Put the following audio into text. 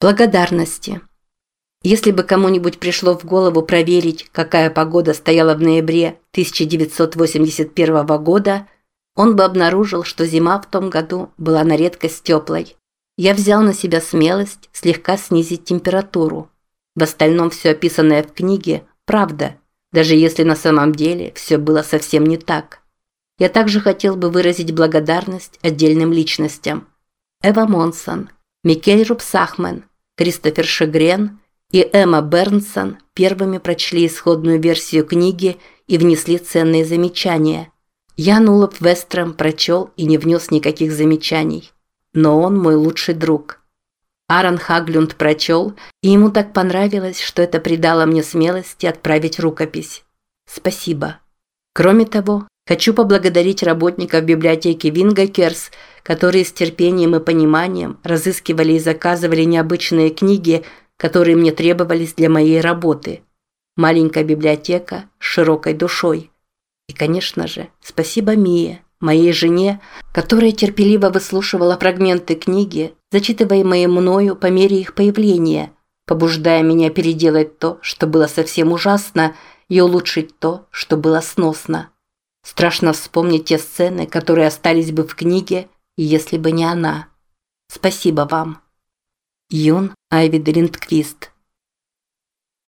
Благодарности. Если бы кому-нибудь пришло в голову проверить, какая погода стояла в ноябре 1981 года, он бы обнаружил, что зима в том году была на редкость теплой. Я взял на себя смелость слегка снизить температуру. В остальном все описанное в книге – правда, даже если на самом деле все было совсем не так. Я также хотел бы выразить благодарность отдельным личностям. Эва Монсон, Микель Рупсахмен – Кристофер Шегрен и Эмма Бернсон первыми прочли исходную версию книги и внесли ценные замечания. Ян Улоф Вестром прочел и не внес никаких замечаний. Но он мой лучший друг. Аарон Хаглюнд прочел, и ему так понравилось, что это придало мне смелости отправить рукопись. Спасибо. Кроме того, Хочу поблагодарить работников библиотеки Вингакерс, которые с терпением и пониманием разыскивали и заказывали необычные книги, которые мне требовались для моей работы. Маленькая библиотека с широкой душой. И, конечно же, спасибо Мие, моей жене, которая терпеливо выслушивала фрагменты книги, зачитываемые мною по мере их появления, побуждая меня переделать то, что было совсем ужасно, и улучшить то, что было сносно. Страшно вспомнить те сцены, которые остались бы в книге, если бы не она. Спасибо вам. Юн Айвид Линдквист